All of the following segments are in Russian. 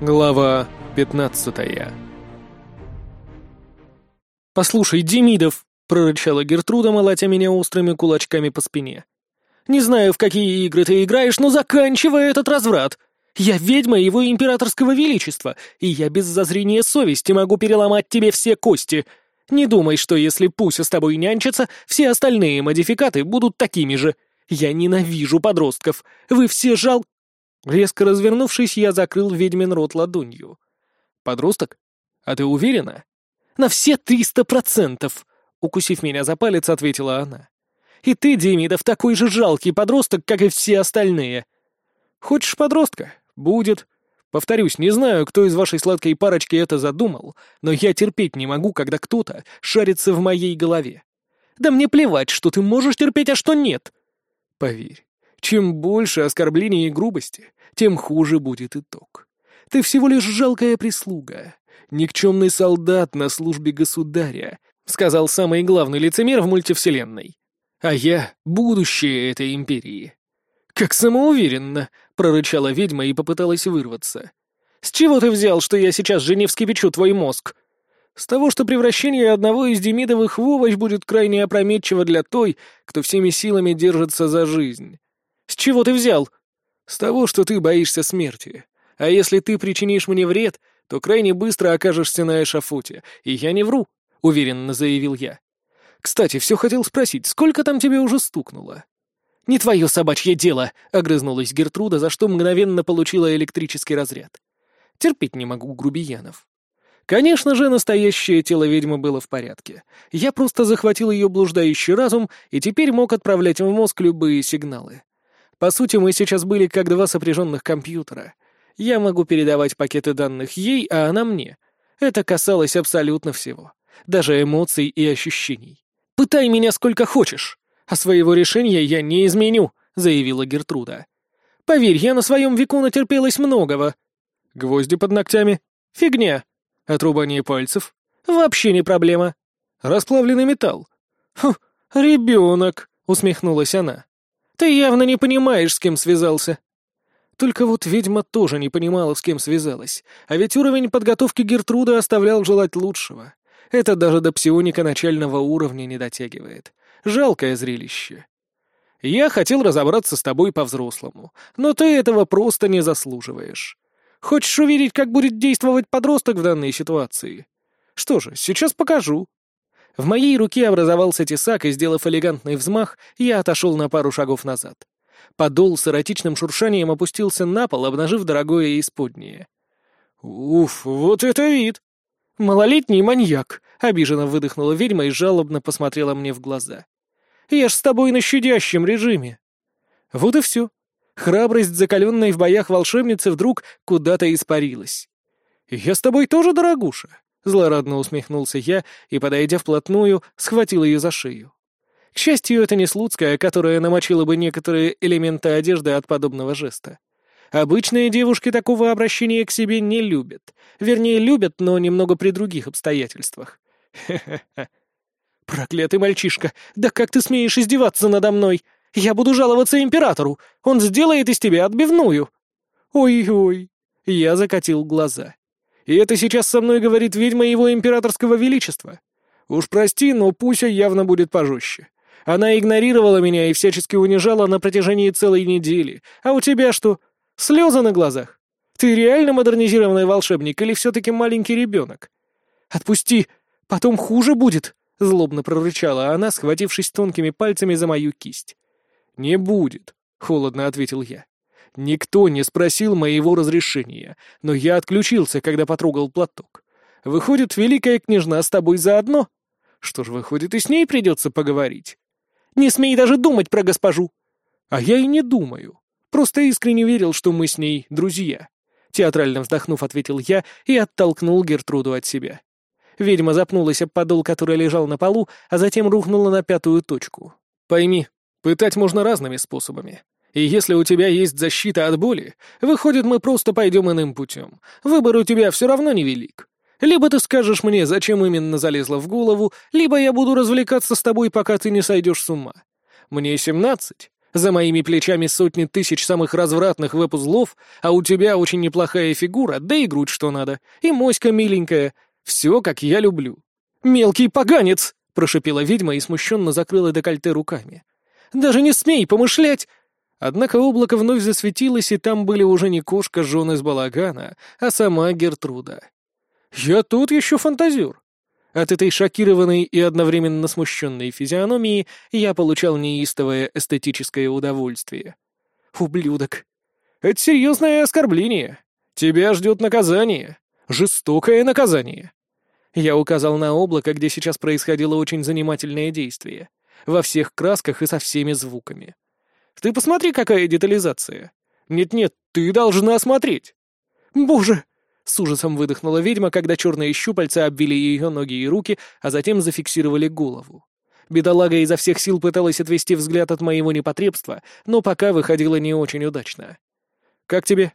Глава пятнадцатая «Послушай, Демидов!» — прорычала Гертруда, молотя меня острыми кулачками по спине. «Не знаю, в какие игры ты играешь, но заканчивай этот разврат! Я ведьма его императорского величества, и я без зазрения совести могу переломать тебе все кости. Не думай, что если Пуся с тобой нянчится, все остальные модификаты будут такими же. Я ненавижу подростков. Вы все жал...» Резко развернувшись, я закрыл ведьмин рот ладонью. «Подросток? А ты уверена?» «На все триста процентов!» Укусив меня за палец, ответила она. «И ты, Демидов, такой же жалкий подросток, как и все остальные!» «Хочешь подростка? Будет. Повторюсь, не знаю, кто из вашей сладкой парочки это задумал, но я терпеть не могу, когда кто-то шарится в моей голове. Да мне плевать, что ты можешь терпеть, а что нет!» «Поверь, чем больше оскорблений и грубости, тем хуже будет итог. Ты всего лишь жалкая прислуга, никчемный солдат на службе государя, сказал самый главный лицемер в мультивселенной. А я — будущее этой империи. «Как самоуверенно!» — прорычала ведьма и попыталась вырваться. «С чего ты взял, что я сейчас же вскипячу твой мозг?» «С того, что превращение одного из демидовых в овощ будет крайне опрометчиво для той, кто всеми силами держится за жизнь». «С чего ты взял?» С того, что ты боишься смерти. А если ты причинишь мне вред, то крайне быстро окажешься на эшафоте. И я не вру, — уверенно заявил я. Кстати, все хотел спросить, сколько там тебе уже стукнуло? «Не твое собачье дело!» — огрызнулась Гертруда, за что мгновенно получила электрический разряд. Терпеть не могу грубиянов. Конечно же, настоящее тело ведьмы было в порядке. Я просто захватил ее блуждающий разум и теперь мог отправлять в мозг любые сигналы. По сути, мы сейчас были как два сопряженных компьютера. Я могу передавать пакеты данных ей, а она мне. Это касалось абсолютно всего. Даже эмоций и ощущений. «Пытай меня сколько хочешь, а своего решения я не изменю», — заявила Гертруда. «Поверь, я на своем веку натерпелась многого». «Гвозди под ногтями?» «Фигня». «Отрубание пальцев?» «Вообще не проблема». «Расплавленный металл?» «Фу, ребенок», — усмехнулась она. Ты явно не понимаешь, с кем связался». Только вот ведьма тоже не понимала, с кем связалась. А ведь уровень подготовки Гертруды оставлял желать лучшего. Это даже до псионика начального уровня не дотягивает. Жалкое зрелище. Я хотел разобраться с тобой по-взрослому, но ты этого просто не заслуживаешь. Хочешь увидеть, как будет действовать подросток в данной ситуации? Что же, сейчас покажу. В моей руке образовался тесак, и, сделав элегантный взмах, я отошел на пару шагов назад. Подол с эротичным шуршанием опустился на пол, обнажив дорогое исподнее. «Уф, вот это вид!» «Малолетний маньяк!» — обиженно выдохнула ведьма и жалобно посмотрела мне в глаза. «Я ж с тобой на щадящем режиме!» Вот и все. Храбрость, закаленной в боях волшебницы, вдруг куда-то испарилась. «Я с тобой тоже, дорогуша!» Злорадно усмехнулся я и, подойдя вплотную, схватил ее за шею. К счастью, это не Слуцкая, которая намочила бы некоторые элементы одежды от подобного жеста. Обычные девушки такого обращения к себе не любят. Вернее, любят, но немного при других обстоятельствах. Хе-хе-хе. «Проклятый мальчишка! Да как ты смеешь издеваться надо мной? Я буду жаловаться императору! Он сделает из тебя отбивную!» «Ой-ой!» Я закатил глаза. И это сейчас со мной говорит ведьма его императорского величества. Уж прости, но Пуся явно будет пожестче. Она игнорировала меня и всячески унижала на протяжении целой недели. А у тебя что? Слезы на глазах? Ты реально модернизированный волшебник или все-таки маленький ребенок? Отпусти, потом хуже будет, — злобно прорычала она, схватившись тонкими пальцами за мою кисть. «Не будет», — холодно ответил я. Никто не спросил моего разрешения, но я отключился, когда потрогал платок. Выходит, великая княжна с тобой заодно? Что ж, выходит, и с ней придется поговорить. Не смей даже думать про госпожу. А я и не думаю. Просто искренне верил, что мы с ней друзья. Театрально вздохнув, ответил я и оттолкнул Гертруду от себя. Ведьма запнулась об подол, который лежал на полу, а затем рухнула на пятую точку. Пойми, пытать можно разными способами. И если у тебя есть защита от боли, выходит, мы просто пойдем иным путем. Выбор у тебя все равно невелик. Либо ты скажешь мне, зачем именно залезла в голову, либо я буду развлекаться с тобой, пока ты не сойдешь с ума. Мне семнадцать, За моими плечами сотни тысяч самых развратных веб-узлов, а у тебя очень неплохая фигура, да и грудь что надо, и моська миленькая. Все, как я люблю. «Мелкий поганец!» — прошипела ведьма и смущенно закрыла декольте руками. «Даже не смей помышлять!» Однако облако вновь засветилось, и там были уже не кошка жен из балагана, а сама Гертруда. «Я тут еще фантазер!» От этой шокированной и одновременно смущенной физиономии я получал неистовое эстетическое удовольствие. «Ублюдок! Это серьезное оскорбление! Тебя ждет наказание! Жестокое наказание!» Я указал на облако, где сейчас происходило очень занимательное действие. Во всех красках и со всеми звуками. «Ты посмотри, какая детализация! Нет-нет, ты должна смотреть!» «Боже!» С ужасом выдохнула ведьма, когда черные щупальца обвили ее ноги и руки, а затем зафиксировали голову. Бедолага изо всех сил пыталась отвести взгляд от моего непотребства, но пока выходила не очень удачно. «Как тебе?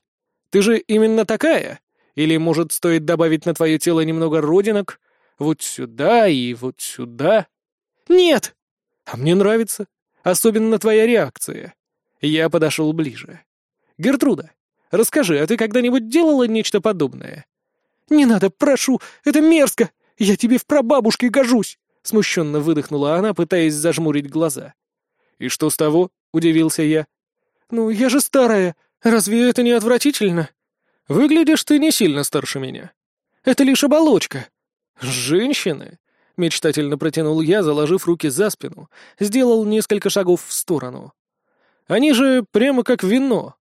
Ты же именно такая? Или, может, стоит добавить на твое тело немного родинок? Вот сюда и вот сюда?» «Нет!» «А мне нравится. Особенно твоя реакция». Я подошел ближе. «Гертруда, Расскажи, а ты когда-нибудь делала нечто подобное?» «Не надо, прошу, это мерзко! Я тебе в прабабушке гожусь!» Смущенно выдохнула она, пытаясь зажмурить глаза. «И что с того?» — удивился я. «Ну, я же старая. Разве это не отвратительно?» «Выглядишь ты не сильно старше меня. Это лишь оболочка». «Женщины?» — мечтательно протянул я, заложив руки за спину, сделал несколько шагов в сторону. «Они же прямо как вино.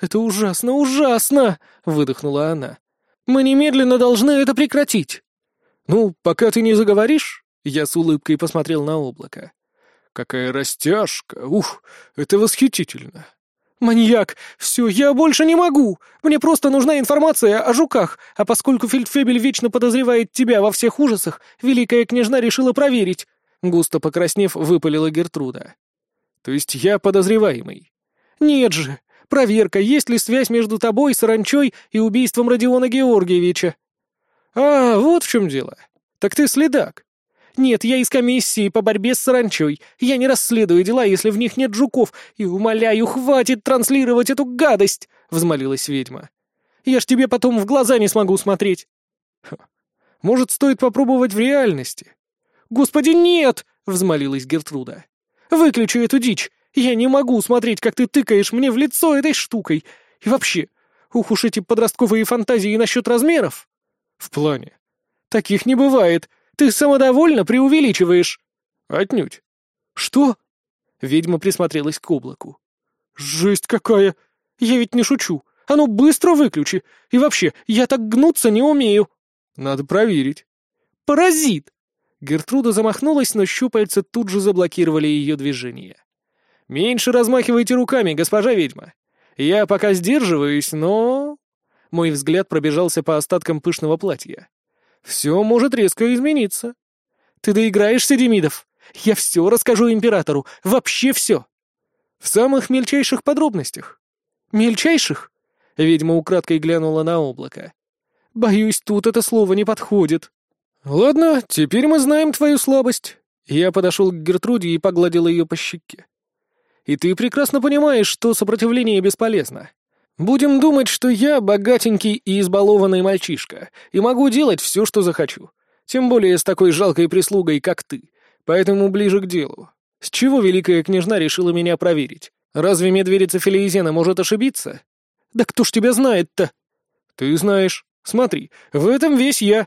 «Это ужасно, ужасно!» — выдохнула она. «Мы немедленно должны это прекратить!» «Ну, пока ты не заговоришь...» — я с улыбкой посмотрел на облако. «Какая растяжка! Ух, это восхитительно!» «Маньяк! Все, я больше не могу! Мне просто нужна информация о жуках, а поскольку Фельдфебель вечно подозревает тебя во всех ужасах, великая княжна решила проверить!» Густо покраснев, выпалила Гертруда. «То есть я подозреваемый?» «Нет же! Проверка, есть ли связь между тобой, саранчой и убийством Родиона Георгиевича». «А, вот в чем дело. Так ты следак». «Нет, я из комиссии по борьбе с саранчой. Я не расследую дела, если в них нет жуков, и, умоляю, хватит транслировать эту гадость!» — взмолилась ведьма. «Я ж тебе потом в глаза не смогу смотреть». «Может, стоит попробовать в реальности?» «Господи, нет!» — взмолилась Гертруда. «Выключи эту дичь! Я не могу смотреть, как ты тыкаешь мне в лицо этой штукой. И вообще, ух уж эти подростковые фантазии насчет размеров. В плане. Таких не бывает. Ты самодовольно преувеличиваешь. Отнюдь. Что? Ведьма присмотрелась к облаку. Жесть какая! Я ведь не шучу. А ну быстро выключи. И вообще, я так гнуться не умею. Надо проверить. Паразит! Гертруда замахнулась, но щупальца тут же заблокировали ее движение. «Меньше размахивайте руками, госпожа ведьма. Я пока сдерживаюсь, но...» Мой взгляд пробежался по остаткам пышного платья. «Все может резко измениться». «Ты доиграешься, Демидов? Я все расскажу императору, вообще все». «В самых мельчайших подробностях». «Мельчайших?» Ведьма украдкой глянула на облако. «Боюсь, тут это слово не подходит». «Ладно, теперь мы знаем твою слабость». Я подошел к Гертруде и погладил ее по щеке. И ты прекрасно понимаешь, что сопротивление бесполезно. Будем думать, что я богатенький и избалованный мальчишка, и могу делать все, что захочу. Тем более с такой жалкой прислугой, как ты. Поэтому ближе к делу. С чего великая княжна решила меня проверить? Разве медведица Филиезена может ошибиться? Да кто ж тебя знает-то? Ты знаешь. Смотри, в этом весь я.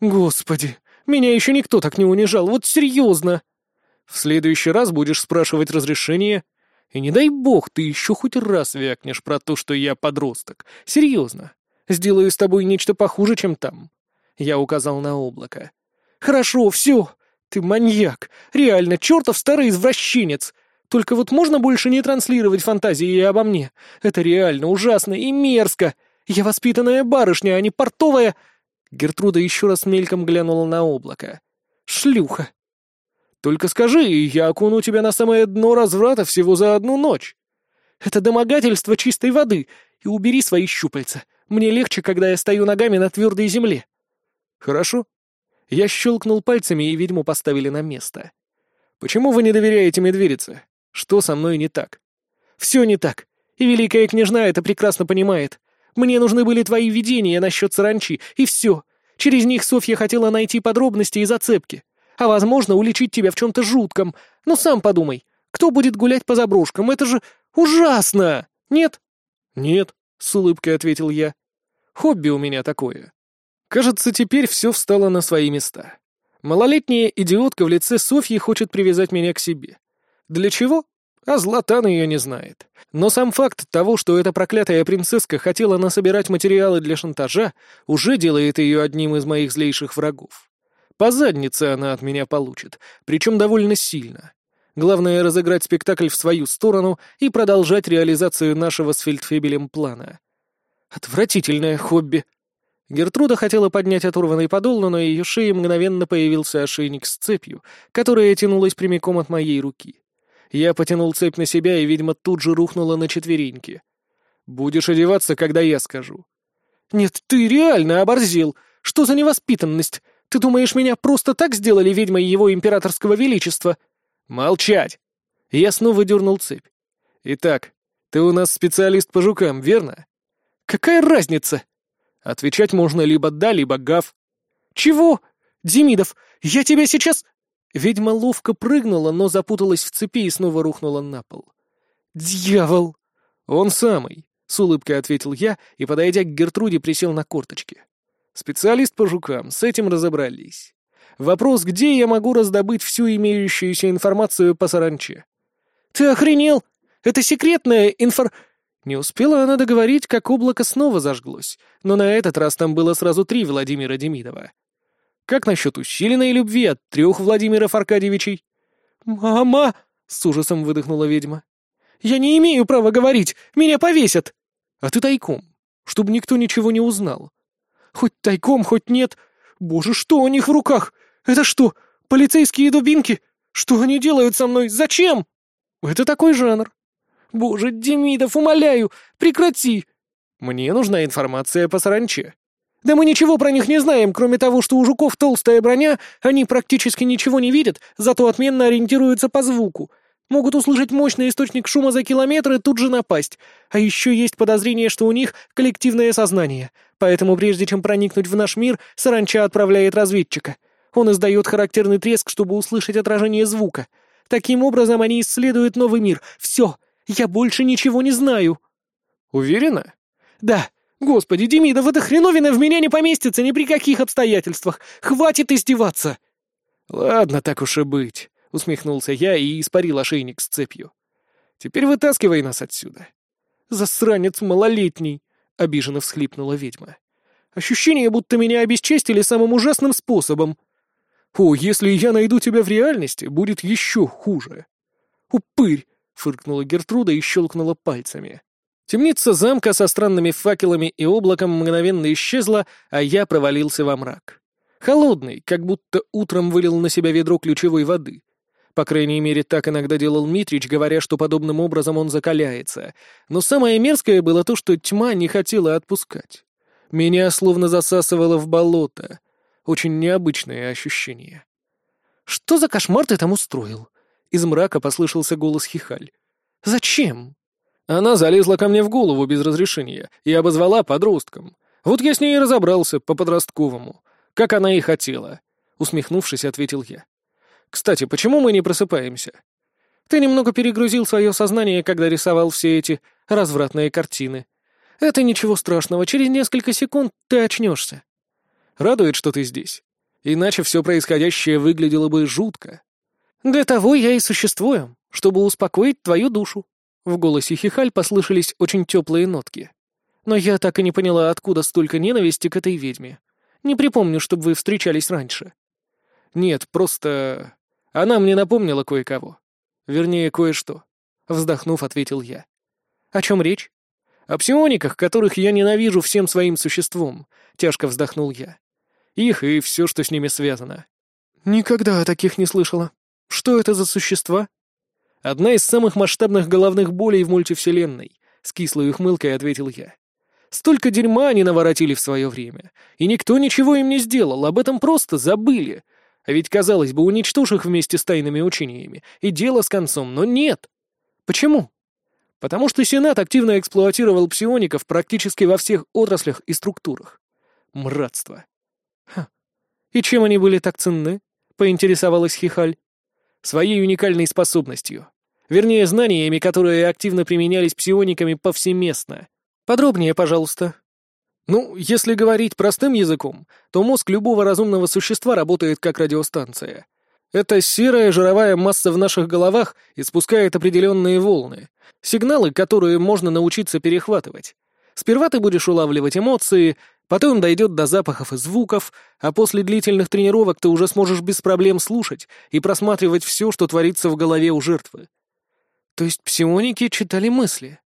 Господи, меня еще никто так не унижал, вот серьезно. В следующий раз будешь спрашивать разрешение, и не дай бог ты еще хоть раз вякнешь про то, что я подросток. Серьезно. Сделаю с тобой нечто похуже, чем там. Я указал на облако. Хорошо, все. Ты маньяк. Реально, чертов старый извращенец. Только вот можно больше не транслировать фантазии обо мне. Это реально ужасно и мерзко. Я воспитанная барышня, а не портовая... Гертруда еще раз мельком глянула на облако. Шлюха. Только скажи, и я окуну тебя на самое дно разврата всего за одну ночь. Это домогательство чистой воды, и убери свои щупальца. Мне легче, когда я стою ногами на твердой земле. Хорошо. Я щелкнул пальцами, и ведьму поставили на место. Почему вы не доверяете медведице? Что со мной не так? Все не так. И великая княжна это прекрасно понимает. Мне нужны были твои видения насчет саранчи, и все. Через них Софья хотела найти подробности и зацепки. А, возможно, уличить тебя в чем-то жутком. Ну, сам подумай. Кто будет гулять по заброшкам? Это же ужасно! Нет? Нет, с улыбкой ответил я. Хобби у меня такое. Кажется, теперь все встало на свои места. Малолетняя идиотка в лице Софьи хочет привязать меня к себе. Для чего? А Златан ее не знает. Но сам факт того, что эта проклятая принцесска хотела насобирать материалы для шантажа, уже делает ее одним из моих злейших врагов. По заднице она от меня получит, причем довольно сильно. Главное — разыграть спектакль в свою сторону и продолжать реализацию нашего с Фельдфебелем плана. Отвратительное хобби. Гертруда хотела поднять оторванный подол, но на ее шее мгновенно появился ошейник с цепью, которая тянулась прямиком от моей руки. Я потянул цепь на себя, и ведьма тут же рухнула на четвереньки. «Будешь одеваться, когда я скажу». «Нет, ты реально оборзел! Что за невоспитанность? Ты думаешь, меня просто так сделали ведьмой его императорского величества?» «Молчать!» Я снова дернул цепь. «Итак, ты у нас специалист по жукам, верно?» «Какая разница?» Отвечать можно либо «да», либо «гав». «Чего? Демидов, я тебя сейчас...» Ведьма ловко прыгнула, но запуталась в цепи и снова рухнула на пол. «Дьявол!» «Он самый», — с улыбкой ответил я и, подойдя к Гертруде, присел на корточки. «Специалист по жукам, с этим разобрались. Вопрос, где я могу раздобыть всю имеющуюся информацию по саранче?» «Ты охренел? Это секретная инфор...» Не успела она договорить, как облако снова зажглось, но на этот раз там было сразу три Владимира Демидова. Как насчет усиленной любви от трех Владимиров Аркадьевичей?» «Мама!» — с ужасом выдохнула ведьма. «Я не имею права говорить! Меня повесят!» «А ты тайком, чтобы никто ничего не узнал». «Хоть тайком, хоть нет. Боже, что у них в руках? Это что, полицейские дубинки? Что они делают со мной? Зачем?» «Это такой жанр». «Боже, Демидов, умоляю, прекрати!» «Мне нужна информация по саранче». Да мы ничего про них не знаем, кроме того, что у жуков толстая броня, они практически ничего не видят, зато отменно ориентируются по звуку. Могут услышать мощный источник шума за километр и тут же напасть. А еще есть подозрение, что у них коллективное сознание. Поэтому прежде чем проникнуть в наш мир, саранча отправляет разведчика. Он издает характерный треск, чтобы услышать отражение звука. Таким образом они исследуют новый мир. Все, я больше ничего не знаю. Уверена? Да. Господи, Демидов, эта хреновина в меня не поместится ни при каких обстоятельствах. Хватит издеваться!» «Ладно, так уж и быть», — усмехнулся я и испарил ошейник с цепью. «Теперь вытаскивай нас отсюда». «Засранец малолетний», — обиженно всхлипнула ведьма. «Ощущение, будто меня обесчестили самым ужасным способом. О, если я найду тебя в реальности, будет еще хуже». «Упырь!» — фыркнула Гертруда и щелкнула пальцами. Темница замка со странными факелами и облаком мгновенно исчезла, а я провалился во мрак. Холодный, как будто утром вылил на себя ведро ключевой воды. По крайней мере, так иногда делал Митрич, говоря, что подобным образом он закаляется. Но самое мерзкое было то, что тьма не хотела отпускать. Меня словно засасывало в болото. Очень необычное ощущение. «Что за кошмар ты там устроил?» Из мрака послышался голос Хихаль. «Зачем?» Она залезла ко мне в голову без разрешения и обозвала подростком. Вот я с ней и разобрался по-подростковому, как она и хотела. Усмехнувшись, ответил я. Кстати, почему мы не просыпаемся? Ты немного перегрузил свое сознание, когда рисовал все эти развратные картины. Это ничего страшного, через несколько секунд ты очнешься. Радует, что ты здесь. Иначе все происходящее выглядело бы жутко. Для того я и существую, чтобы успокоить твою душу. В голосе Хихаль послышались очень теплые нотки. Но я так и не поняла, откуда столько ненависти к этой ведьме. Не припомню, чтобы вы встречались раньше. Нет, просто... Она мне напомнила кое-кого. Вернее, кое-что. Вздохнув, ответил я. О чем речь? О псиониках, которых я ненавижу всем своим существом. Тяжко вздохнул я. Их и все, что с ними связано. Никогда о таких не слышала. Что это за существа? Одна из самых масштабных головных болей в мультивселенной, с кислой ухмылкой ответил я. Столько дерьма они наворотили в свое время, и никто ничего им не сделал, об этом просто забыли. А ведь, казалось бы, уничтожь их вместе с тайными учениями, и дело с концом, но нет. Почему? Потому что Сенат активно эксплуатировал псиоников практически во всех отраслях и структурах. Мратство. Ха. И чем они были так ценны? Поинтересовалась Хихаль. Своей уникальной способностью. Вернее, знаниями, которые активно применялись псиониками повсеместно. Подробнее, пожалуйста. Ну, если говорить простым языком, то мозг любого разумного существа работает как радиостанция. Эта серая жировая масса в наших головах испускает определенные волны, сигналы, которые можно научиться перехватывать. Сперва ты будешь улавливать эмоции, потом дойдет до запахов и звуков, а после длительных тренировок ты уже сможешь без проблем слушать и просматривать все, что творится в голове у жертвы. То есть псионики читали мысли?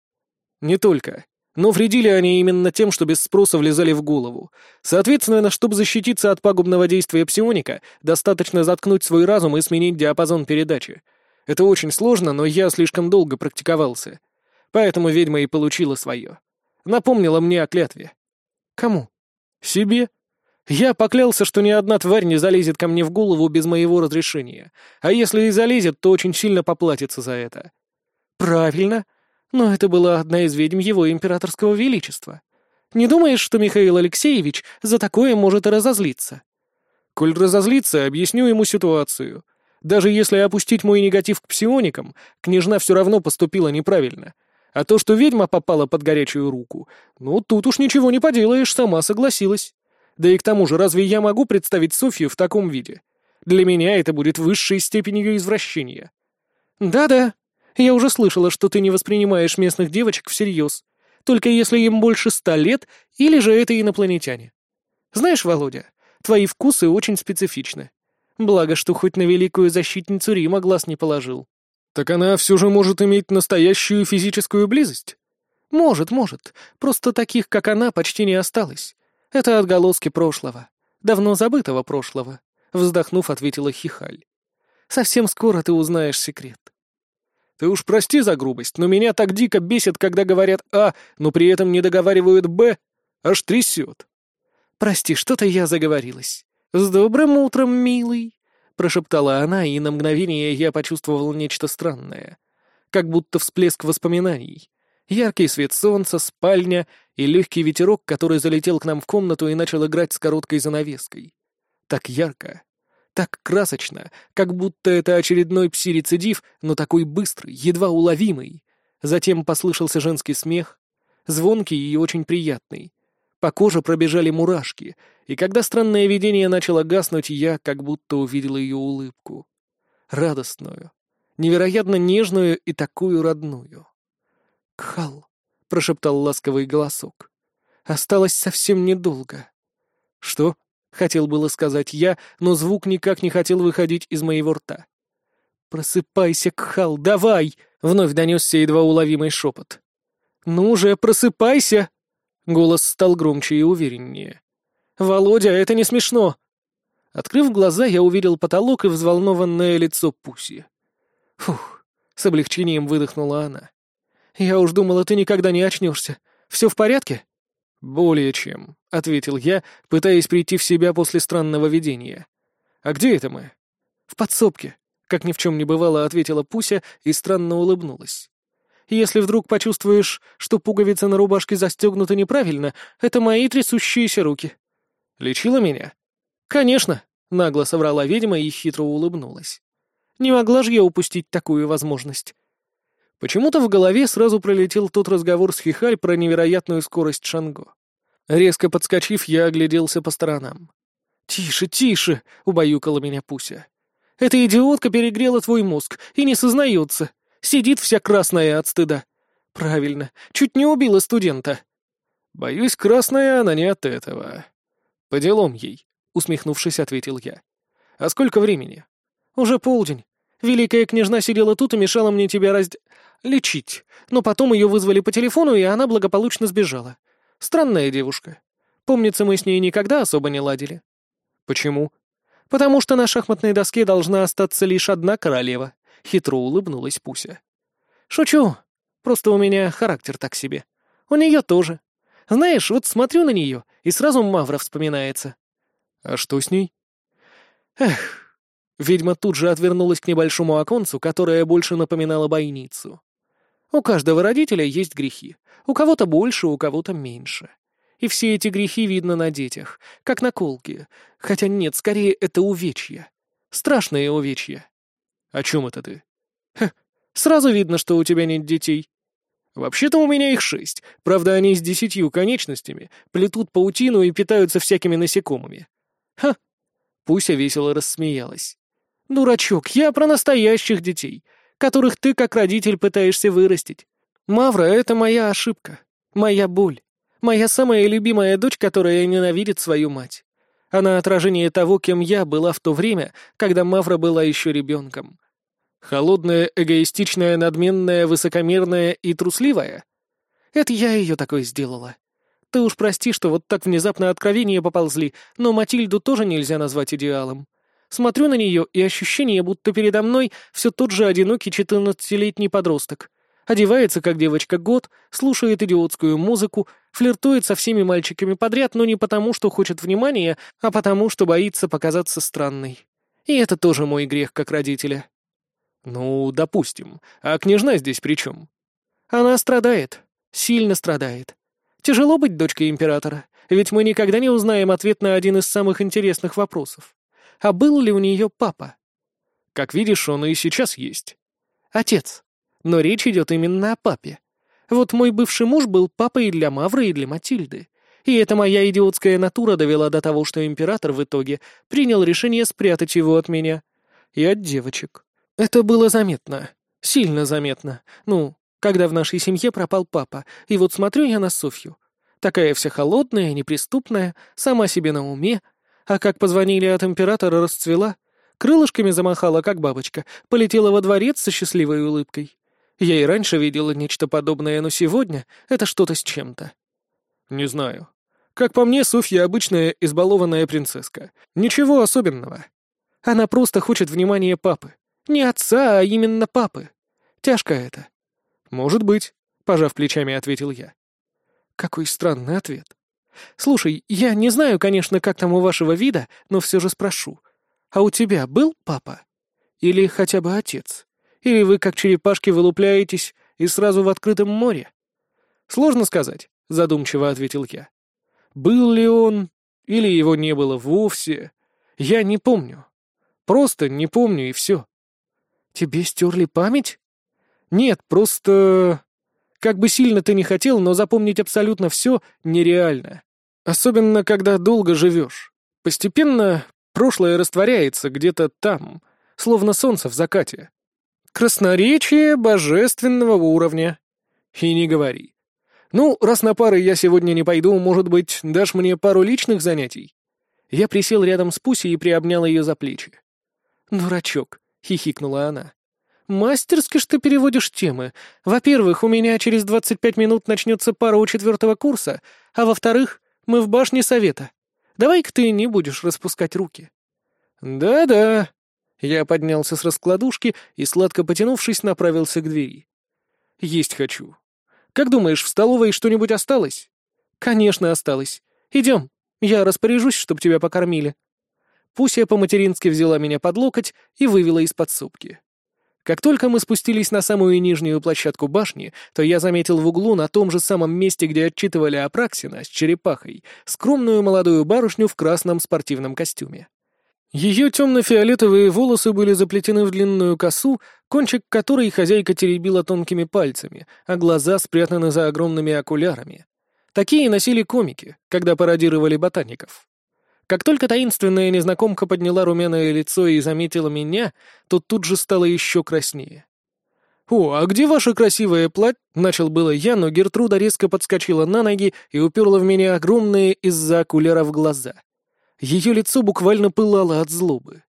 Не только. Но вредили они именно тем, что без спроса влезали в голову. Соответственно, чтобы защититься от пагубного действия псионика, достаточно заткнуть свой разум и сменить диапазон передачи. Это очень сложно, но я слишком долго практиковался. Поэтому ведьма и получила свое. Напомнила мне о клятве. Кому? Себе. Я поклялся, что ни одна тварь не залезет ко мне в голову без моего разрешения. А если и залезет, то очень сильно поплатится за это. Правильно. Но это была одна из ведьм его императорского величества. Не думаешь, что Михаил Алексеевич за такое может и разозлиться? Коль разозлится, объясню ему ситуацию. Даже если опустить мой негатив к псионикам, княжна все равно поступила неправильно. А то, что ведьма попала под горячую руку, ну, тут уж ничего не поделаешь, сама согласилась. Да и к тому же, разве я могу представить Софью в таком виде? Для меня это будет высшей степенью извращения. Да-да, я уже слышала, что ты не воспринимаешь местных девочек всерьез, только если им больше ста лет, или же это инопланетяне. Знаешь, Володя, твои вкусы очень специфичны. Благо, что хоть на великую защитницу Рима глаз не положил. Так она все же может иметь настоящую физическую близость? Может, может. Просто таких, как она, почти не осталось. Это отголоски прошлого. Давно забытого прошлого. Вздохнув, ответила Хихаль. Совсем скоро ты узнаешь секрет. Ты уж прости за грубость, но меня так дико бесит, когда говорят «А», но при этом не договаривают «Б», аж трясет. Прости, что-то я заговорилась. С добрым утром, милый, прошептала она, и на мгновение я почувствовал нечто странное. Как будто всплеск воспоминаний. Яркий свет солнца, спальня и легкий ветерок, который залетел к нам в комнату и начал играть с короткой занавеской. Так ярко, так красочно, как будто это очередной пси-рецидив, но такой быстрый, едва уловимый. Затем послышался женский смех, звонкий и очень приятный. По коже пробежали мурашки, и когда странное видение начало гаснуть, я как будто увидел ее улыбку. Радостную, невероятно нежную и такую родную. «Кхал», — прошептал ласковый голосок. «Осталось совсем недолго». «Что?» Хотел было сказать я, но звук никак не хотел выходить из моего рта. «Просыпайся, Кхал, давай!» — вновь донесся едва уловимый шепот. «Ну же, просыпайся!» Голос стал громче и увереннее. «Володя, это не смешно!» Открыв глаза, я увидел потолок и взволнованное лицо Пуси. «Фух!» — с облегчением выдохнула она. «Я уж думала, ты никогда не очнешься. Все в порядке?» «Более чем», — ответил я, пытаясь прийти в себя после странного видения. «А где это мы?» «В подсобке», — как ни в чем не бывало, ответила Пуся и странно улыбнулась. «Если вдруг почувствуешь, что пуговицы на рубашке застегнуты неправильно, это мои трясущиеся руки». «Лечила меня?» «Конечно», — нагло соврала ведьма и хитро улыбнулась. «Не могла же я упустить такую возможность». Почему-то в голове сразу пролетел тот разговор с Хихаль про невероятную скорость Шанго. Резко подскочив, я огляделся по сторонам. «Тише, тише!» — убаюкала меня Пуся. «Эта идиотка перегрела твой мозг и не сознается. Сидит вся красная от стыда. Правильно, чуть не убила студента». «Боюсь, красная она не от этого». «По делам ей», — усмехнувшись, ответил я. «А сколько времени?» «Уже полдень. Великая княжна сидела тут и мешала мне тебя разд... лечить, но потом ее вызвали по телефону, и она благополучно сбежала. Странная девушка. Помнится, мы с ней никогда особо не ладили. Почему? Потому что на шахматной доске должна остаться лишь одна королева. Хитро улыбнулась Пуся. Шучу. Просто у меня характер так себе. У нее тоже. Знаешь, вот смотрю на нее, и сразу Мавра вспоминается. А что с ней? Эх, Ведьма тут же отвернулась к небольшому оконцу, которое больше напоминало бойницу. У каждого родителя есть грехи. У кого-то больше, у кого-то меньше. И все эти грехи видно на детях, как на колке. Хотя нет, скорее это увечья. Страшные увечья. О чем это ты? Ха, сразу видно, что у тебя нет детей. Вообще-то у меня их шесть. Правда, они с десятью конечностями, плетут паутину и питаются всякими насекомыми. Ха! Пуся весело рассмеялась. Дурачок, я про настоящих детей, которых ты как родитель пытаешься вырастить. Мавра — это моя ошибка, моя боль, моя самая любимая дочь, которая ненавидит свою мать. Она отражение того, кем я была в то время, когда Мавра была еще ребенком. Холодная, эгоистичная, надменная, высокомерная и трусливая? Это я ее такой сделала. Ты уж прости, что вот так внезапно откровения поползли, но Матильду тоже нельзя назвать идеалом. Смотрю на нее, и ощущение, будто передо мной все тот же одинокий четырнадцатилетний подросток. Одевается, как девочка, год, слушает идиотскую музыку, флиртует со всеми мальчиками подряд, но не потому, что хочет внимания, а потому, что боится показаться странной. И это тоже мой грех как родителя. Ну, допустим. А княжна здесь при чем? Она страдает. Сильно страдает. Тяжело быть дочкой императора, ведь мы никогда не узнаем ответ на один из самых интересных вопросов. А был ли у нее папа? Как видишь, он и сейчас есть. Отец. Но речь идет именно о папе. Вот мой бывший муж был папой и для Мавры, и для Матильды. И эта моя идиотская натура довела до того, что император в итоге принял решение спрятать его от меня. И от девочек. Это было заметно. Сильно заметно. Ну, когда в нашей семье пропал папа, и вот смотрю я на Софью. Такая вся холодная, неприступная, сама себе на уме. А как позвонили от императора, расцвела. Крылышками замахала, как бабочка, полетела во дворец со счастливой улыбкой. Я и раньше видела нечто подобное, но сегодня это что-то с чем-то. Не знаю. Как по мне, Софья обычная избалованная принцесска. Ничего особенного. Она просто хочет внимания папы. Не отца, а именно папы. Тяжко это. «Может быть», — пожав плечами, ответил я. Какой странный ответ. Слушай, я не знаю, конечно, как там у вашего вида, но все же спрошу. А у тебя был папа? Или хотя бы отец? Или вы как черепашки вылупляетесь и сразу в открытом море? Сложно сказать, задумчиво ответил я. Был ли он, или его не было вовсе, я не помню. Просто не помню и все. Тебе стерли память? Нет, просто... Как бы сильно ты не хотел, но запомнить абсолютно все нереально. Особенно, когда долго живешь. Постепенно прошлое растворяется где-то там, словно солнце в закате. Красноречие божественного уровня. И не говори. Ну, раз на пары я сегодня не пойду, может быть, дашь мне пару личных занятий? Я присел рядом с Пусей и приобнял ее за плечи. «Дурачок», — хихикнула она. «Мастерски ж ты переводишь темы. Во-первых, у меня через двадцать пять минут начнется пара у четвертого курса, а во-вторых, мы в башне совета. Давай-ка ты не будешь распускать руки». «Да-да». Я поднялся с раскладушки и, сладко потянувшись, направился к двери. «Есть хочу. Как думаешь, в столовой что-нибудь осталось?» «Конечно, осталось. Идем. Я распоряжусь, чтобы тебя покормили». Пуся по-матерински взяла меня под локоть и вывела из подсобки. Как только мы спустились на самую нижнюю площадку башни, то я заметил в углу на том же самом месте, где отчитывали Апраксина с черепахой, скромную молодую барышню в красном спортивном костюме. Ее темно-фиолетовые волосы были заплетены в длинную косу, кончик которой хозяйка теребила тонкими пальцами, а глаза спрятаны за огромными окулярами. Такие носили комики, когда пародировали ботаников. Как только таинственная незнакомка подняла румяное лицо и заметила меня, то тут же стало еще краснее. «О, а где ваше красивое платье?» — начал было я, но Гертруда резко подскочила на ноги и уперла в меня огромные из-за окуляров глаза. Ее лицо буквально пылало от злобы.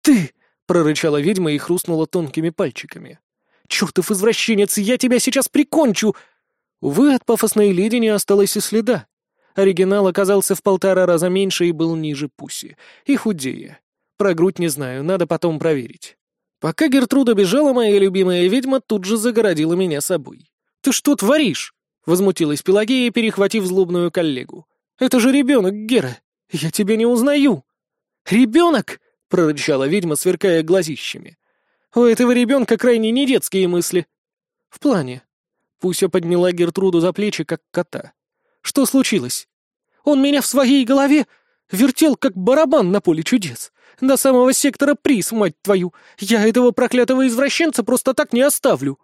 «Ты!» — прорычала ведьма и хрустнула тонкими пальчиками. «Чертов извращенец, я тебя сейчас прикончу!» Увы, от пафосной леди не осталось и следа. Оригинал оказался в полтора раза меньше и был ниже Пуси. И худее. Про грудь не знаю, надо потом проверить. Пока Гертруда бежала, моя любимая ведьма тут же загородила меня собой. «Ты что творишь?» — возмутилась Пелагея, перехватив злобную коллегу. «Это же ребенок, Гера! Я тебя не узнаю!» «Ребенок!» — прорычала ведьма, сверкая глазищами. «У этого ребенка крайне недетские мысли». «В плане». Пуся подняла Гертруду за плечи, как кота. «Что случилось?» «Он меня в своей голове вертел, как барабан на поле чудес. До самого сектора приз, мать твою. Я этого проклятого извращенца просто так не оставлю».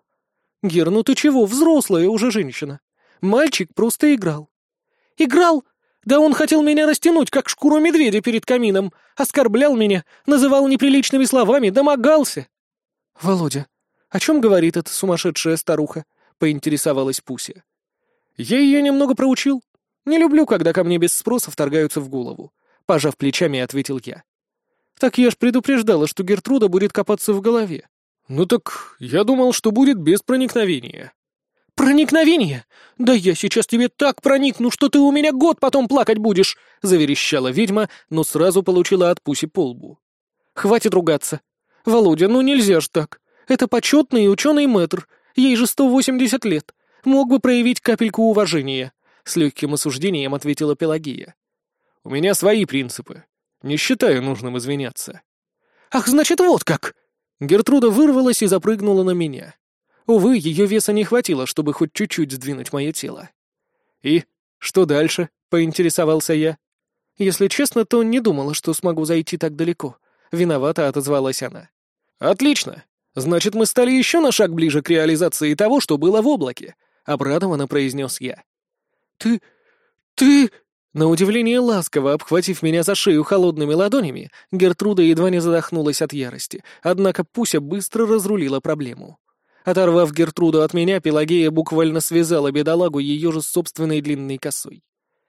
«Гер, ну ты чего, взрослая уже женщина. Мальчик просто играл». «Играл? Да он хотел меня растянуть, как шкуру медведя перед камином, оскорблял меня, называл неприличными словами, домогался. «Володя, о чем говорит эта сумасшедшая старуха?» — поинтересовалась Пуся. «Я ее немного проучил. Не люблю, когда ко мне без спроса вторгаются в голову», — пожав плечами, ответил я. «Так я ж предупреждала, что Гертруда будет копаться в голове». «Ну так я думал, что будет без проникновения». «Проникновение? Да я сейчас тебе так проникну, что ты у меня год потом плакать будешь!» — заверещала ведьма, но сразу получила от Пуси по лбу. «Хватит ругаться. Володя, ну нельзя ж так. Это почетный ученый мэтр. Ей же 180 лет. Мог бы проявить капельку уважения», — с легким осуждением ответила Пелагия. «У меня свои принципы. Не считаю нужным извиняться». «Ах, значит, вот как!» Гертруда вырвалась и запрыгнула на меня. Увы, ее веса не хватило, чтобы хоть чуть-чуть сдвинуть мое тело. «И что дальше?» — поинтересовался я. Если честно, то не думала, что смогу зайти так далеко. Виновато отозвалась она. «Отлично. Значит, мы стали еще на шаг ближе к реализации того, что было в облаке», — обрадованно произнес я. «Ты... ты...» На удивление ласково обхватив меня за шею холодными ладонями, Гертруда едва не задохнулась от ярости, однако Пуся быстро разрулила проблему. Оторвав Гертруду от меня, Пелагея буквально связала бедолагу ее же собственной длинной косой.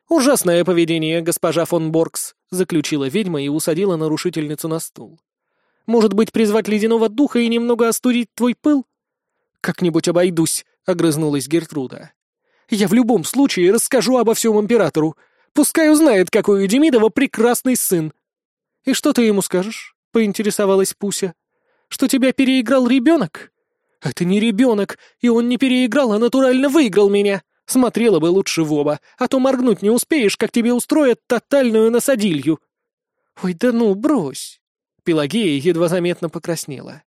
«Ужасное поведение, госпожа фон Боркс», — заключила ведьма и усадила нарушительницу на стул. «Может быть, призвать ледяного духа и немного остудить твой пыл?» «Как-нибудь обойдусь», — огрызнулась Гертруда. «Я в любом случае расскажу обо всем императору. Пускай узнает, какой у Демидова прекрасный сын». «И что ты ему скажешь?» — поинтересовалась Пуся. «Что тебя переиграл ребенок?» «Это не ребенок, и он не переиграл, а натурально выиграл меня. Смотрела бы лучше в оба, а то моргнуть не успеешь, как тебе устроят тотальную насадилью». «Ой, да ну, брось!» Пелагея едва заметно покраснела.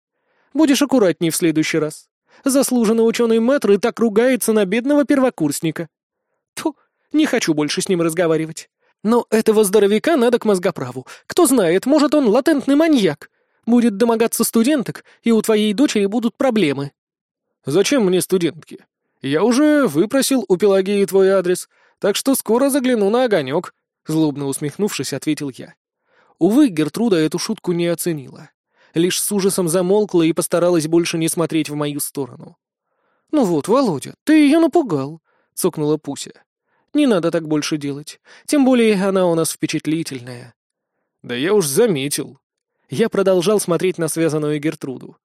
«Будешь аккуратней в следующий раз. Заслуженный ученый мэтр и так ругается на бедного первокурсника. Тьфу, не хочу больше с ним разговаривать. Но этого здоровяка надо к мозгоправу. Кто знает, может, он латентный маньяк. Будет домогаться студенток, и у твоей дочери будут проблемы». «Зачем мне студентки? Я уже выпросил у Пелагеи твой адрес, так что скоро загляну на огонек», — злобно усмехнувшись, ответил я. Увы, Гертруда эту шутку не оценила. Лишь с ужасом замолкла и постаралась больше не смотреть в мою сторону. «Ну вот, Володя, ты ее напугал», — цокнула Пуся. «Не надо так больше делать. Тем более она у нас впечатлительная». «Да я уж заметил», я продолжал смотреть на связанную Гертруду.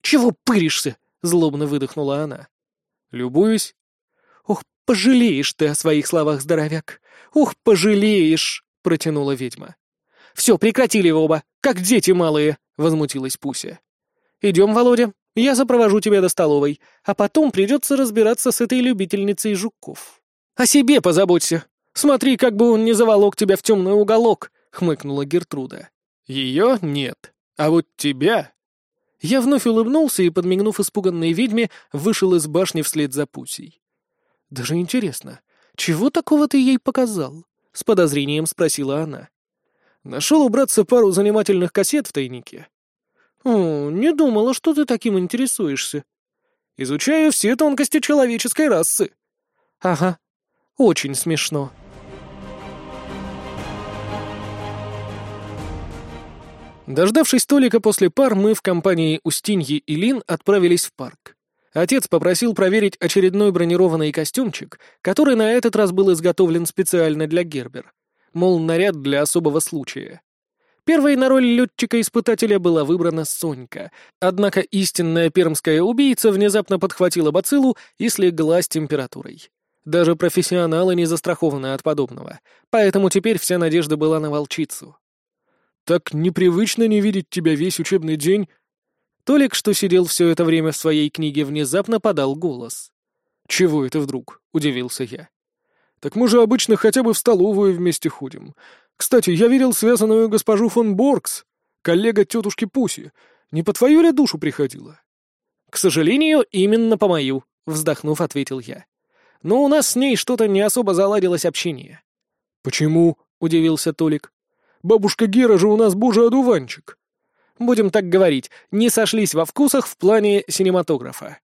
«Чего пыришься?» — злобно выдохнула она. «Любуюсь». «Ох, пожалеешь ты о своих словах, здоровяк! Ух, пожалеешь!» — протянула ведьма. «Все, прекратили оба, как дети малые!» — возмутилась Пуся. «Идем, Володя, я запровожу тебя до столовой, а потом придется разбираться с этой любительницей жуков. О себе позаботься! Смотри, как бы он не заволок тебя в темный уголок!» — хмыкнула Гертруда. Ее нет. А вот тебя...» Я вновь улыбнулся и, подмигнув испуганной ведьме, вышел из башни вслед за Пусей. «Даже интересно, чего такого ты ей показал?» — с подозрением спросила она. «Нашел убраться пару занимательных кассет в тайнике». «О, не думала, что ты таким интересуешься». «Изучаю все тонкости человеческой расы». «Ага, очень смешно». Дождавшись Толика после пар, мы в компании Устиньи и Лин отправились в парк. Отец попросил проверить очередной бронированный костюмчик, который на этот раз был изготовлен специально для Гербер. Мол, наряд для особого случая. Первой на роль летчика-испытателя была выбрана Сонька, однако истинная пермская убийца внезапно подхватила бациллу и слегла с температурой. Даже профессионалы не застрахованы от подобного, поэтому теперь вся надежда была на волчицу. Так непривычно не видеть тебя весь учебный день». Толик, что сидел все это время в своей книге, внезапно подал голос. «Чего это вдруг?» — удивился я. «Так мы же обычно хотя бы в столовую вместе ходим. Кстати, я видел связанную госпожу фон Боркс, коллега тетушки Пуси. Не по твою ли душу приходила?» «К сожалению, именно по мою», — вздохнув, ответил я. «Но у нас с ней что-то не особо заладилось общение». «Почему?» — удивился Толик. «Бабушка Гера же у нас божий одуванчик». «Будем так говорить, не сошлись во вкусах в плане синематографа».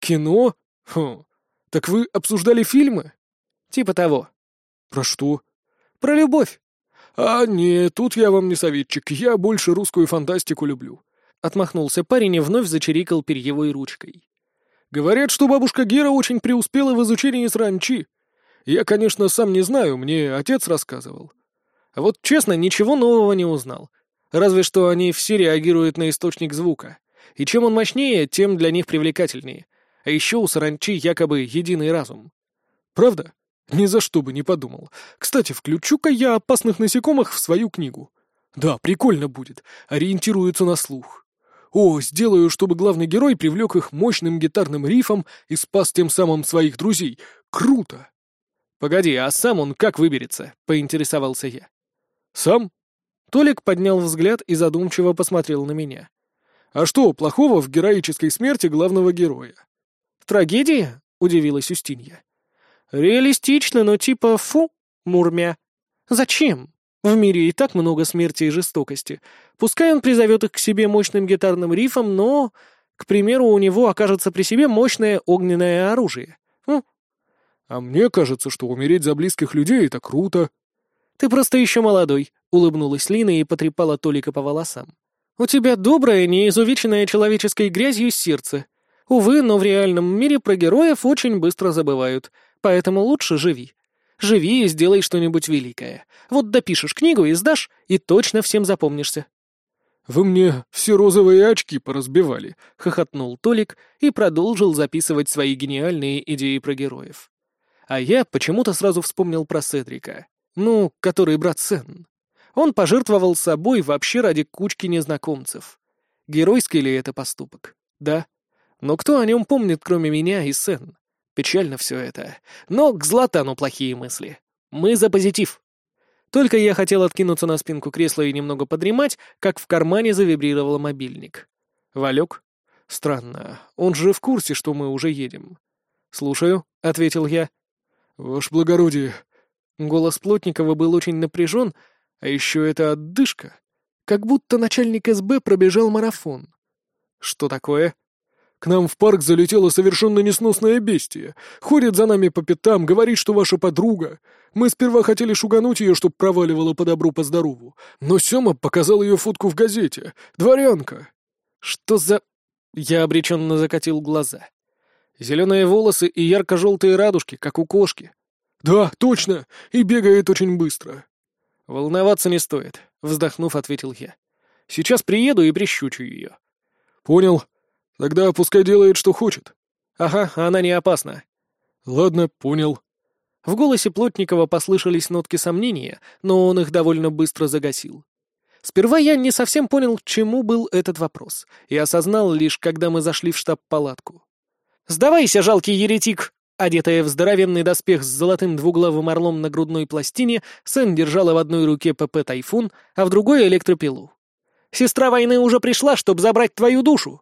«Кино? Хм. Так вы обсуждали фильмы?» «Типа того». «Про что?» «Про любовь». «А, нет, тут я вам не советчик, я больше русскую фантастику люблю». Отмахнулся парень и вновь зачирикал перьевой ручкой. «Говорят, что бабушка Гера очень преуспела в изучении сранчи. Я, конечно, сам не знаю, мне отец рассказывал. А вот, честно, ничего нового не узнал. Разве что они все реагируют на источник звука. И чем он мощнее, тем для них привлекательнее. А еще у саранчи якобы единый разум. Правда? Ни за что бы не подумал. Кстати, включу-ка я опасных насекомых в свою книгу. Да, прикольно будет. Ориентируются на слух. О, сделаю, чтобы главный герой привлек их мощным гитарным рифом и спас тем самым своих друзей. Круто! «Погоди, а сам он как выберется?» — поинтересовался я. «Сам?» Толик поднял взгляд и задумчиво посмотрел на меня. «А что плохого в героической смерти главного героя?» «Трагедия?» — удивилась Устинья. «Реалистично, но типа фу, мурмя. Зачем? В мире и так много смерти и жестокости. Пускай он призовет их к себе мощным гитарным рифом, но, к примеру, у него окажется при себе мощное огненное оружие. Хм. А мне кажется, что умереть за близких людей — это круто. Ты просто еще молодой, — улыбнулась Лина и потрепала Толика по волосам. У тебя доброе, неизувеченное человеческой грязью сердце. Увы, но в реальном мире про героев очень быстро забывают, поэтому лучше живи. Живи и сделай что-нибудь великое. Вот допишешь книгу и сдашь, и точно всем запомнишься». «Вы мне все розовые очки поразбивали», — хохотнул Толик и продолжил записывать свои гениальные идеи про героев. А я почему-то сразу вспомнил про Седрика. Ну, который брат Сен. Он пожертвовал собой вообще ради кучки незнакомцев. Геройский ли это поступок? Да. Но кто о нем помнит, кроме меня и Сен? Печально все это. Но к Златану плохие мысли. Мы за позитив. Только я хотел откинуться на спинку кресла и немного подремать, как в кармане завибрировал мобильник. Валек? Странно. Он же в курсе, что мы уже едем. «Слушаю», — ответил я. «Ваше благородие». Голос Плотникова был очень напряжен, а еще это отдышка. Как будто начальник СБ пробежал марафон. «Что такое?» К нам в парк залетело совершенно несносное бестие. Ходит за нами по пятам, говорит, что ваша подруга. Мы сперва хотели шугануть ее, чтоб проваливала по добру, по здорову. Но Сема показал ее фотку в газете. Дворянка. Что за... Я обреченно закатил глаза. Зеленые волосы и ярко-желтые радужки, как у кошки. Да, точно, и бегает очень быстро. Волноваться не стоит, вздохнув, ответил я. Сейчас приеду и прищучу ее. Понял, Тогда пускай делает, что хочет. Ага, она не опасна. Ладно, понял. В голосе Плотникова послышались нотки сомнения, но он их довольно быстро загасил. Сперва я не совсем понял, к чему был этот вопрос, и осознал лишь, когда мы зашли в штаб-палатку. «Сдавайся, жалкий еретик!» Одетая в здоровенный доспех с золотым двуглавым орлом на грудной пластине, Сэн держала в одной руке ПП «Тайфун», а в другой — электропилу. «Сестра войны уже пришла, чтобы забрать твою душу!»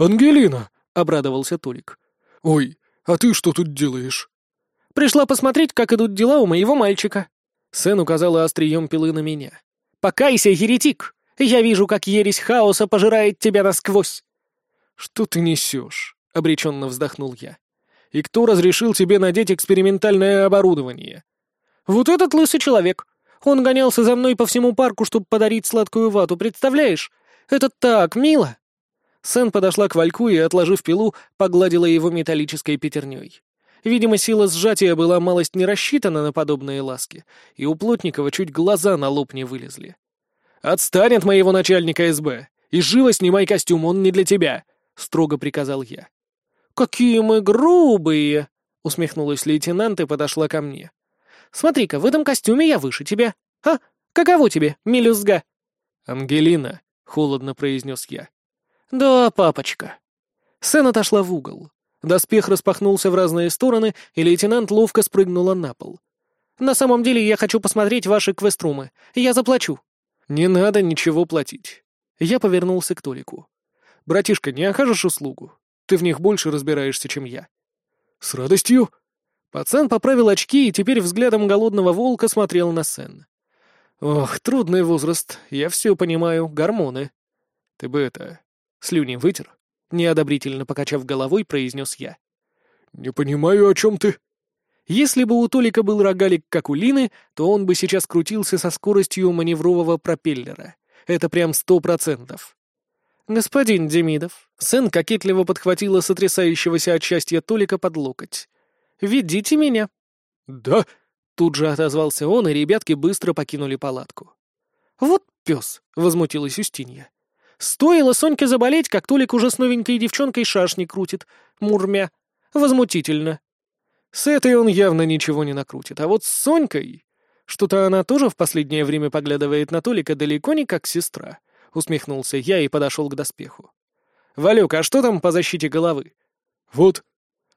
«Ангелина!» — обрадовался Толик. «Ой, а ты что тут делаешь?» «Пришла посмотреть, как идут дела у моего мальчика». Сэн указала острием пилы на меня. «Покайся, еретик! Я вижу, как ересь хаоса пожирает тебя насквозь!» «Что ты несешь?» — обреченно вздохнул я. «И кто разрешил тебе надеть экспериментальное оборудование?» «Вот этот лысый человек. Он гонялся за мной по всему парку, чтобы подарить сладкую вату, представляешь? Это так мило!» Сэн подошла к Вальку и, отложив пилу, погладила его металлической пятерней. Видимо, сила сжатия была малость не рассчитана на подобные ласки, и у Плотникова чуть глаза на лоб не вылезли. «Отстань от моего начальника СБ! И живо снимай костюм, он не для тебя!» — строго приказал я. «Какие мы грубые!» — усмехнулась лейтенант и подошла ко мне. «Смотри-ка, в этом костюме я выше тебя. А, каково тебе, мелюзга?» «Ангелина», — холодно произнес я. «Да, папочка». Сэн отошла в угол. Доспех распахнулся в разные стороны, и лейтенант ловко спрыгнула на пол. «На самом деле я хочу посмотреть ваши квеструмы. Я заплачу». «Не надо ничего платить». Я повернулся к Толику. «Братишка, не окажешь услугу? Ты в них больше разбираешься, чем я». «С радостью!» Пацан поправил очки и теперь взглядом голодного волка смотрел на Сен. «Ох, трудный возраст, я все понимаю, гормоны». «Ты бы это... слюни вытер?» Неодобрительно покачав головой, произнес я. «Не понимаю, о чем ты?» Если бы у Толика был рогалик, как у Лины, то он бы сейчас крутился со скоростью маневрового пропеллера. Это прям сто процентов. «Господин Демидов», — сын кокетливо подхватила сотрясающегося от счастья Толика под локоть. «Ведите меня». «Да», — тут же отозвался он, и ребятки быстро покинули палатку. «Вот пес», — возмутилась Устинья. «Стоило Соньке заболеть, как Толик уже с новенькой девчонкой шашни крутит, мурмя. Возмутительно». С этой он явно ничего не накрутит, а вот с Сонькой... Что-то она тоже в последнее время поглядывает на Толика далеко не как сестра. — усмехнулся я и подошел к доспеху. «Валюк, а что там по защите головы?» «Вот».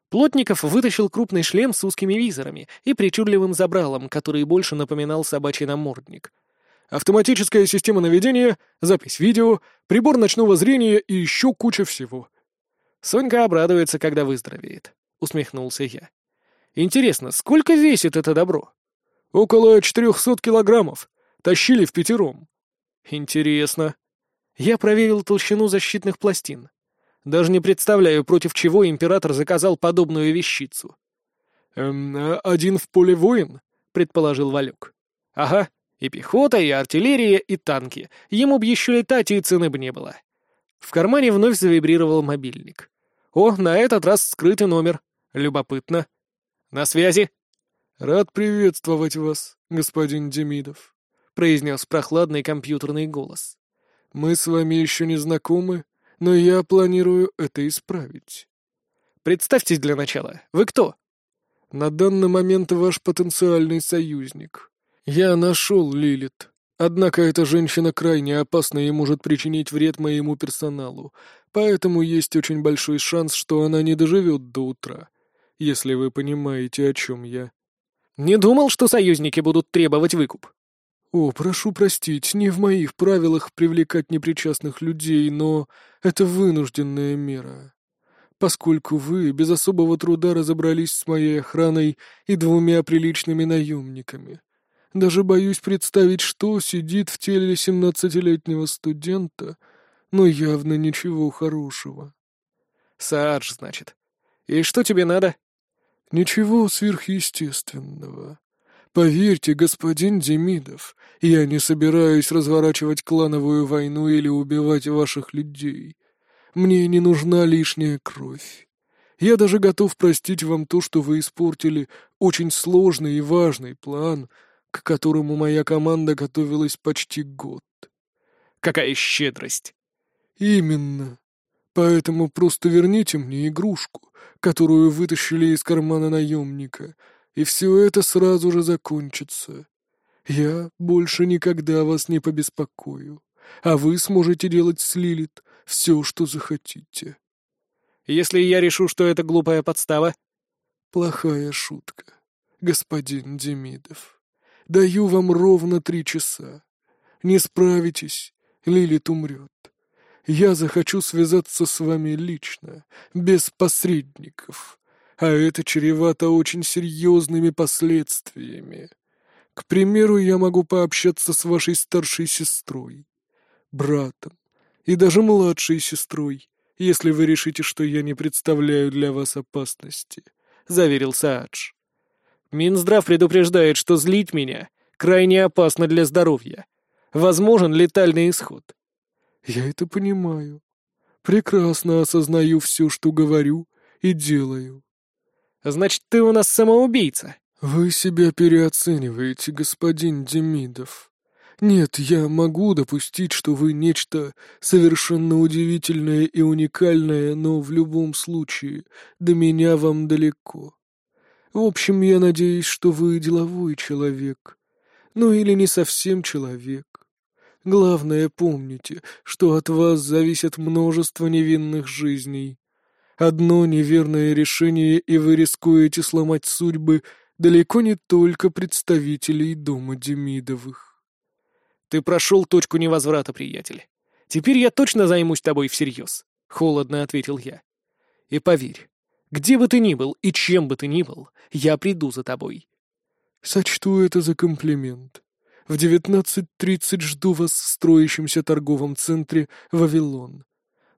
Плотников вытащил крупный шлем с узкими визорами и причудливым забралом, который больше напоминал собачий намордник. «Автоматическая система наведения, запись видео, прибор ночного зрения и еще куча всего». «Сонька обрадуется, когда выздоровеет», — усмехнулся я. «Интересно, сколько весит это добро?» «Около четырехсот килограммов. Тащили в пятером». «Интересно. Я проверил толщину защитных пластин. Даже не представляю, против чего император заказал подобную вещицу. «Эм, а один в поле воин?» — предположил Валюк. «Ага, и пехота, и артиллерия, и танки. Ему б еще летать, и цены бы не было». В кармане вновь завибрировал мобильник. «О, на этот раз скрытый номер. Любопытно. На связи?» «Рад приветствовать вас, господин Демидов», — произнес прохладный компьютерный голос. Мы с вами еще не знакомы, но я планирую это исправить. Представьтесь для начала. Вы кто? На данный момент ваш потенциальный союзник. Я нашел Лилит. Однако эта женщина крайне опасна и может причинить вред моему персоналу, поэтому есть очень большой шанс, что она не доживет до утра, если вы понимаете, о чем я. Не думал, что союзники будут требовать выкуп. «О, прошу простить, не в моих правилах привлекать непричастных людей, но это вынужденная мера. Поскольку вы без особого труда разобрались с моей охраной и двумя приличными наемниками. Даже боюсь представить, что сидит в теле семнадцатилетнего студента, но явно ничего хорошего». «Саадж, значит. И что тебе надо?» «Ничего сверхъестественного». Поверьте, господин Демидов, я не собираюсь разворачивать клановую войну или убивать ваших людей. Мне не нужна лишняя кровь. Я даже готов простить вам то, что вы испортили очень сложный и важный план, к которому моя команда готовилась почти год. Какая щедрость! Именно. Поэтому просто верните мне игрушку, которую вытащили из кармана наемника — и все это сразу же закончится. Я больше никогда вас не побеспокою, а вы сможете делать с Лилит все, что захотите. Если я решу, что это глупая подстава? Плохая шутка, господин Демидов. Даю вам ровно три часа. Не справитесь, Лилит умрет. Я захочу связаться с вами лично, без посредников, а это чревато очень серьезными последствиями. К примеру, я могу пообщаться с вашей старшей сестрой, братом и даже младшей сестрой, если вы решите, что я не представляю для вас опасности», — заверил Саадж. «Минздрав предупреждает, что злить меня крайне опасно для здоровья. Возможен летальный исход». «Я это понимаю. Прекрасно осознаю все, что говорю и делаю. Значит, ты у нас самоубийца. Вы себя переоцениваете, господин Демидов. Нет, я могу допустить, что вы нечто совершенно удивительное и уникальное, но в любом случае до меня вам далеко. В общем, я надеюсь, что вы деловой человек. Ну или не совсем человек. Главное, помните, что от вас зависит множество невинных жизней. Одно неверное решение, и вы рискуете сломать судьбы далеко не только представителей дома Демидовых. Ты прошел точку невозврата, приятель. Теперь я точно займусь тобой всерьез, — холодно ответил я. И поверь, где бы ты ни был и чем бы ты ни был, я приду за тобой». «Сочту это за комплимент. В девятнадцать тридцать жду вас в строящемся торговом центре «Вавилон».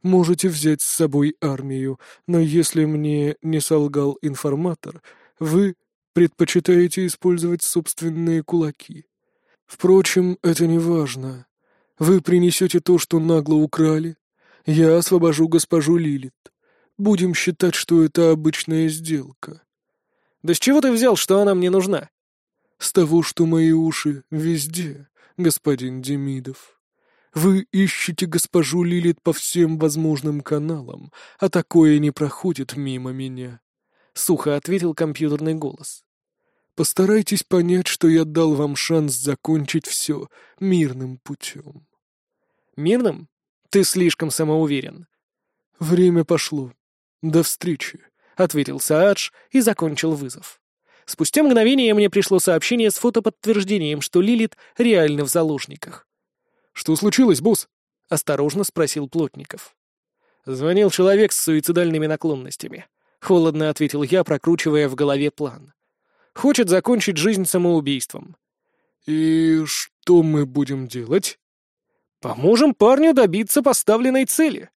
Можете взять с собой армию, но если мне не солгал информатор, вы предпочитаете использовать собственные кулаки. Впрочем, это не важно. Вы принесете то, что нагло украли. Я освобожу госпожу Лилит. Будем считать, что это обычная сделка. Да с чего ты взял, что она мне нужна? С того, что мои уши везде, господин Демидов. Вы ищете госпожу Лилит по всем возможным каналам, а такое не проходит мимо меня. Сухо ответил компьютерный голос. Постарайтесь понять, что я дал вам шанс закончить все мирным путем. Мирным? Ты слишком самоуверен. Время пошло. До встречи, — ответил Саадж и закончил вызов. Спустя мгновение мне пришло сообщение с фотоподтверждением, что Лилит реально в заложниках. «Что случилось, босс?» — осторожно спросил Плотников. Звонил человек с суицидальными наклонностями. Холодно ответил я, прокручивая в голове план. Хочет закончить жизнь самоубийством. «И что мы будем делать?» «Поможем парню добиться поставленной цели»,